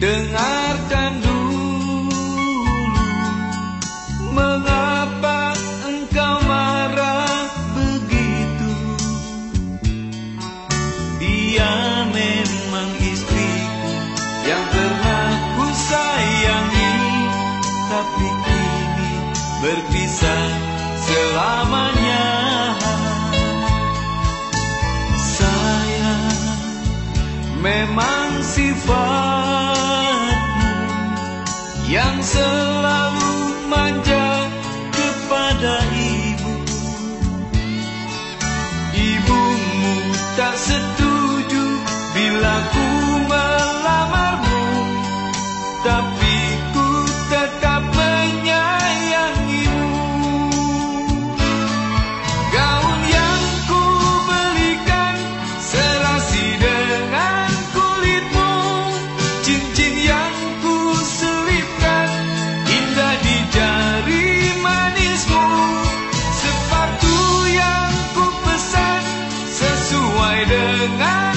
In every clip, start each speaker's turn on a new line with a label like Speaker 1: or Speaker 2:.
Speaker 1: dengarkan dulu mengapa engkau marah begitu. Dia memang istri yang pernah ku sayangi tapi kini berpisah selamanya. Saya memang sifat selalu manja kepada ibu. Ibumu tak setuju bila ku night and night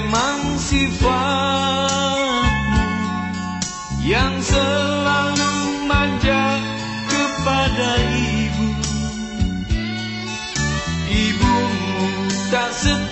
Speaker 1: emansifat yang selalu manja kepada ibu. Ibumu tak setia